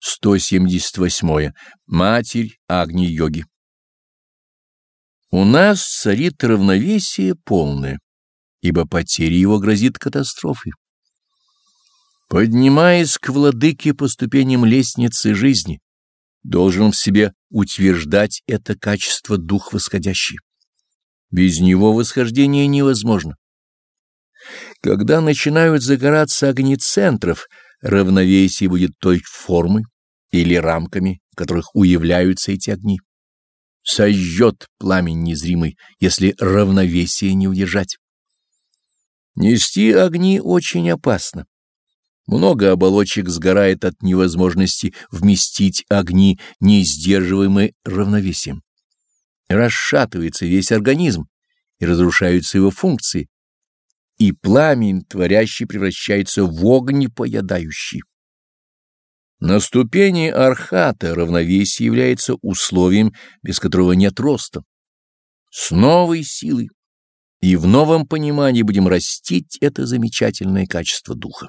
178. Матерь Агни-йоги. У нас царит равновесие полное, ибо потеря его грозит катастрофой. Поднимаясь к владыке по ступеням лестницы жизни, должен в себе утверждать это качество дух восходящий. Без него восхождение невозможно. Когда начинают загораться огни центров, равновесие будет той формы или рамками, в которых уявляются эти огни. Сожжет пламень незримый, если равновесие не удержать. Нести огни очень опасно. Много оболочек сгорает от невозможности вместить огни, не сдерживаемые равновесием. Расшатывается весь организм, и разрушаются его функции, и пламень творящий превращается в огонь поедающий. На ступени архата равновесие является условием, без которого нет роста. С новой силой и в новом понимании будем растить это замечательное качество духа.